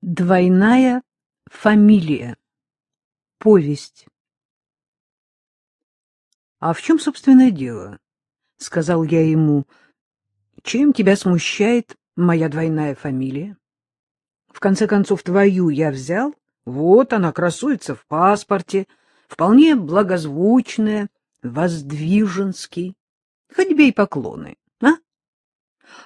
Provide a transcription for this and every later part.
Двойная фамилия. Повесть. — А в чем, собственное дело? — сказал я ему. — Чем тебя смущает моя двойная фамилия? В конце концов, твою я взял. Вот она красуется в паспорте, вполне благозвучная, Воздвиженский. Хоть бей поклоны, а?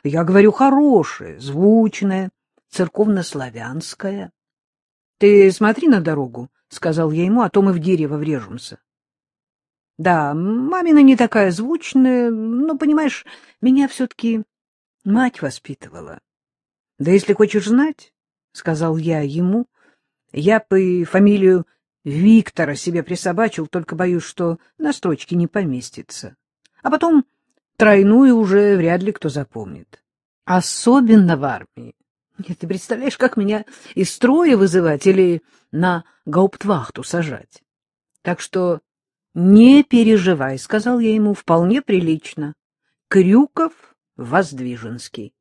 Я говорю, хорошая, звучная, церковнославянская. — Ты смотри на дорогу, — сказал я ему, — а то мы в дерево врежемся. — Да, мамина не такая звучная, но, понимаешь, меня все-таки мать воспитывала. — Да если хочешь знать, — сказал я ему, — я бы фамилию Виктора себе присобачил, только боюсь, что на строчке не поместится. А потом тройную уже вряд ли кто запомнит. Особенно в армии. Нет, ты представляешь, как меня из строя вызывать или на гауптвахту сажать? Так что не переживай, — сказал я ему вполне прилично. Крюков Воздвиженский.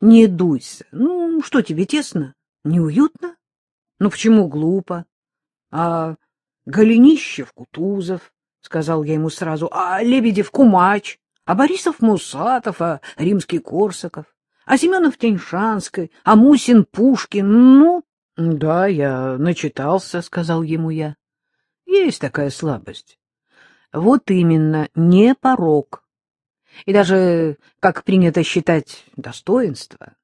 Не дуйся. Ну, что тебе, тесно? Неуютно? Ну, почему глупо? А Голенищев Кутузов, — сказал я ему сразу, — а Лебедев Кумач, а Борисов Мусатов, а Римский Корсаков а Семенов Теньшанской, а Мусин Пушкин. Ну, да, я начитался, — сказал ему я. Есть такая слабость. Вот именно, не порог. И даже, как принято считать, достоинство.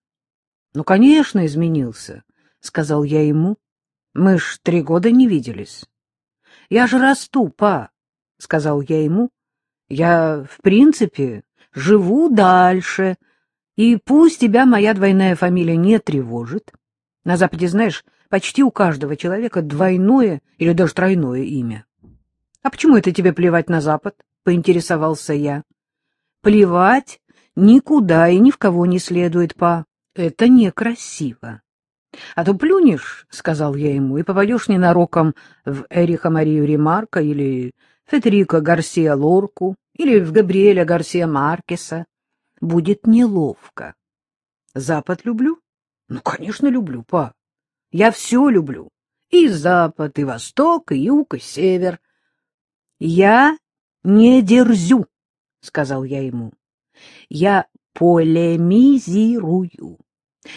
Ну, конечно, изменился, — сказал я ему. Мы ж три года не виделись. Я же расту, па, — сказал я ему. Я, в принципе, живу дальше, — и пусть тебя моя двойная фамилия не тревожит. На Западе, знаешь, почти у каждого человека двойное или даже тройное имя. — А почему это тебе плевать на Запад? — поинтересовался я. — Плевать никуда и ни в кого не следует, па. Это некрасиво. — А то плюнешь, — сказал я ему, — и попадешь ненароком в Эриха Марию Ремарка или Федерико Гарсия Лорку или в Габриэля Гарсия Маркеса будет неловко. Запад люблю? Ну, конечно, люблю, па. Я все люблю. И запад, и восток, и юг, и север. Я не дерзю, — сказал я ему. Я полемизирую.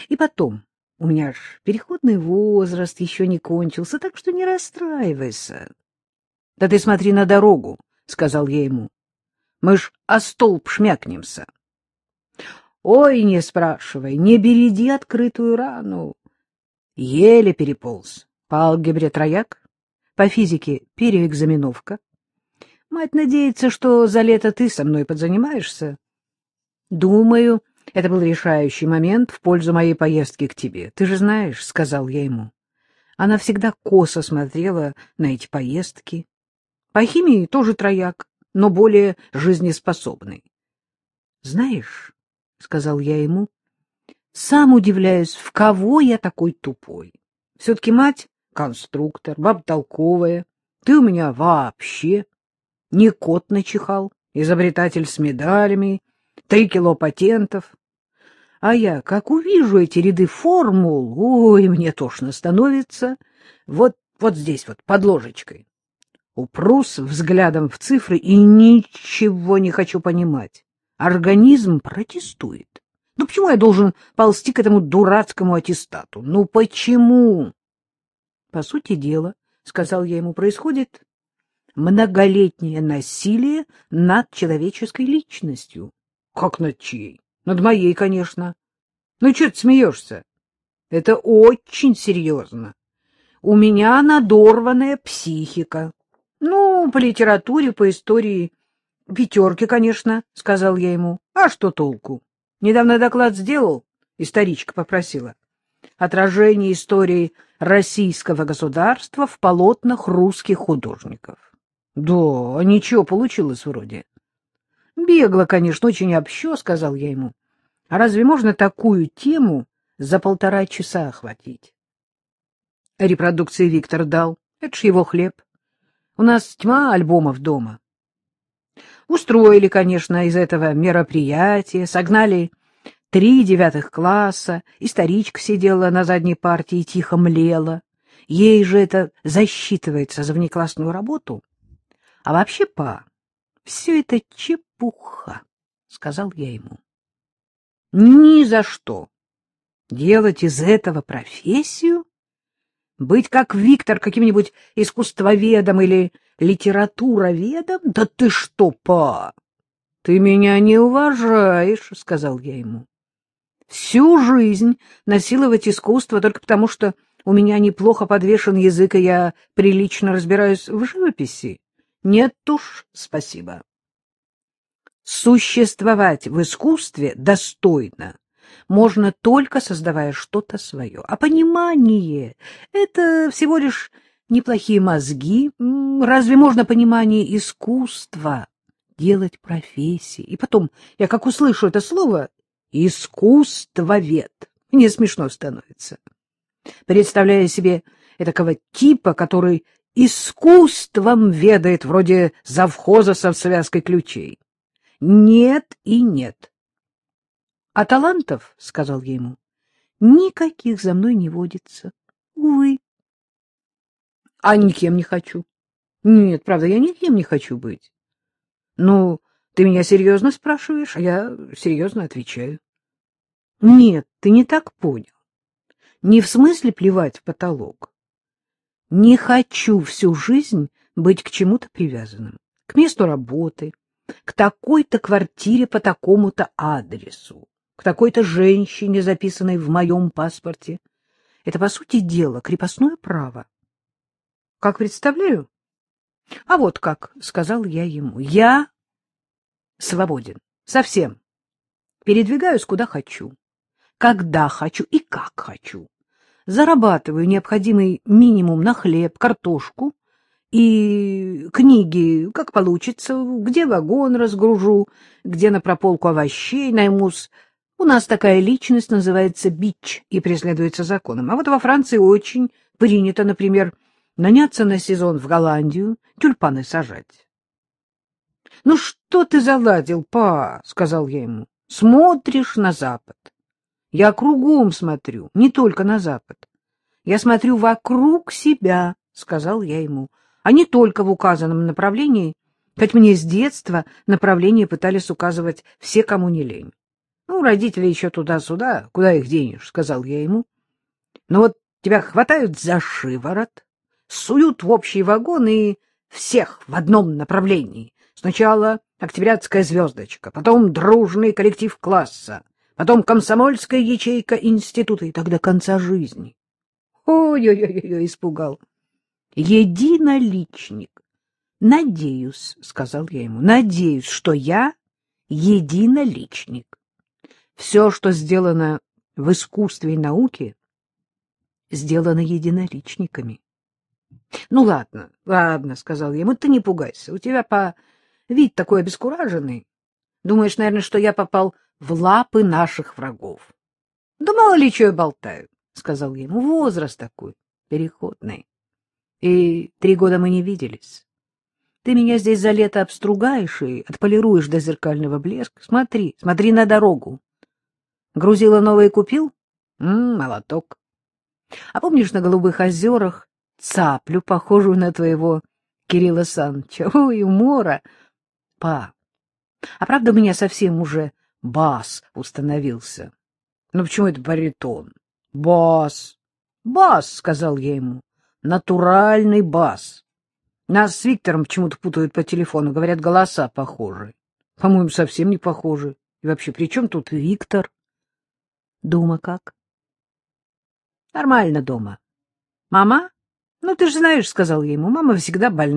И потом, у меня ж переходный возраст еще не кончился, так что не расстраивайся. — Да ты смотри на дорогу, — сказал я ему. — Мы ж о столб шмякнемся. Ой, не спрашивай, не береди открытую рану. Еле переполз. По алгебре трояк, по физике переэкзаменовка. Мать надеется, что за лето ты со мной подзанимаешься. Думаю, это был решающий момент в пользу моей поездки к тебе. Ты же знаешь, — сказал я ему. Она всегда косо смотрела на эти поездки. По химии тоже трояк, но более жизнеспособный. Знаешь, — сказал я ему. — Сам удивляюсь, в кого я такой тупой. Все-таки мать — конструктор, баб толковая. Ты у меня вообще не кот начихал, изобретатель с медалями, три кило патентов. А я, как увижу эти ряды формул, ой, мне тошно становится. Вот, вот здесь вот, под ложечкой. Упрусь взглядом в цифры и ничего не хочу понимать. Организм протестует. Ну почему я должен ползти к этому дурацкому аттестату? Ну почему? По сути дела, сказал я ему, происходит многолетнее насилие над человеческой личностью. Как над чьей? Над моей, конечно. Ну что ты смеешься? Это очень серьезно. У меня надорванная психика. Ну, по литературе, по истории — Пятерки, конечно, — сказал я ему. — А что толку? Недавно доклад сделал, историчка попросила. Отражение истории российского государства в полотнах русских художников. Да, ничего получилось вроде. Бегло, конечно, очень общо, — сказал я ему. А разве можно такую тему за полтора часа охватить? Репродукции Виктор дал. Это ж его хлеб. У нас тьма альбомов дома. Устроили, конечно, из этого мероприятия, согнали Три девятых класса, и старичка сидела на задней партии и тихо млела. Ей же это засчитывается за внеклассную работу. А вообще, па, все это чепуха, — сказал я ему. Ни за что. Делать из этого профессию? Быть как Виктор каким-нибудь искусствоведом или литературоведом? Да ты что, па? Ты меня не уважаешь, — сказал я ему. Всю жизнь насиловать искусство только потому, что у меня неплохо подвешен язык, и я прилично разбираюсь в живописи. Нет уж, спасибо. Существовать в искусстве достойно можно только создавая что-то свое. А понимание — это всего лишь неплохие мозги. Разве можно понимание искусства делать профессией? И потом, я как услышу это слово «искусствовед», мне смешно становится. Представляя себе этакого типа, который искусством ведает, вроде завхоза со связкой ключей. Нет и нет. А талантов, — сказал я ему, — никаких за мной не водится. Увы. А никем не хочу. Нет, правда, я никем не хочу быть. Ну, ты меня серьезно спрашиваешь, а я серьезно отвечаю. Нет, ты не так понял. Не в смысле плевать в потолок. Не хочу всю жизнь быть к чему-то привязанным, к месту работы, к такой-то квартире по такому-то адресу к такой-то женщине, записанной в моем паспорте. Это, по сути дела, крепостное право. Как представляю? А вот как, — сказал я ему, — я свободен, совсем. Передвигаюсь куда хочу, когда хочу и как хочу. Зарабатываю необходимый минимум на хлеб, картошку и книги, как получится, где вагон разгружу, где на прополку овощей наймусь у нас такая личность называется бич и преследуется законом. А вот во Франции очень принято, например, наняться на сезон в Голландию, тюльпаны сажать. — Ну что ты заладил, па? — сказал я ему. — Смотришь на запад. Я кругом смотрю, не только на запад. Я смотрю вокруг себя, — сказал я ему, — а не только в указанном направлении, хоть мне с детства направление пытались указывать все, кому не лень. Ну, родители еще туда-сюда, куда их денешь, — сказал я ему. Но вот тебя хватают за шиворот, суют в общий вагон и всех в одном направлении. Сначала октябрятская звездочка, потом дружный коллектив класса, потом комсомольская ячейка института и так до конца жизни. Ой-ой-ой, испугал. Единоличник. Надеюсь, — сказал я ему, — надеюсь, что я единоличник. Все, что сделано в искусстве и науке, сделано единоличниками. — Ну, ладно, ладно, — сказал ему, — ты не пугайся. У тебя по вид такой обескураженный. Думаешь, наверное, что я попал в лапы наших врагов. — Да мало ли, что я болтаю, — сказал ему. — Возраст такой, переходный. И три года мы не виделись. Ты меня здесь за лето обстругаешь и отполируешь до зеркального блеска. Смотри, смотри на дорогу. Грузила новые купил? М -м, молоток. А помнишь на Голубых озерах цаплю, похожую на твоего Кирилла Санча? Ой, умора! Па, а правда у меня совсем уже бас установился? Ну почему это баритон? Бас. Бас, сказал я ему. Натуральный бас. Нас с Виктором почему-то путают по телефону, говорят, голоса похожи. По-моему, совсем не похожи. И вообще, при чем тут Виктор? Дома как? Нормально дома. Мама? Ну, ты же знаешь, сказал я ему, мама всегда больна.